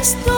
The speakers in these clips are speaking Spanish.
estoy.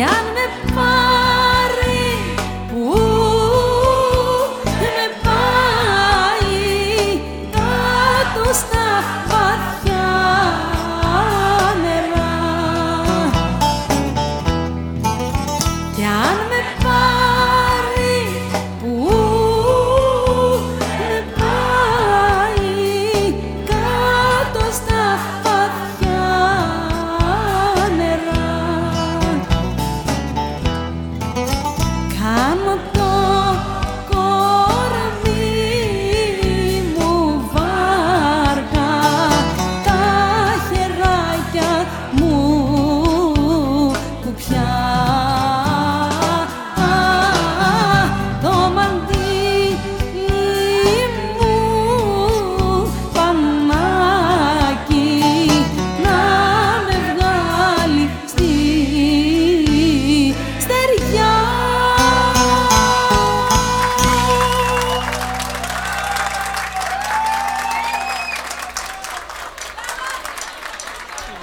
que a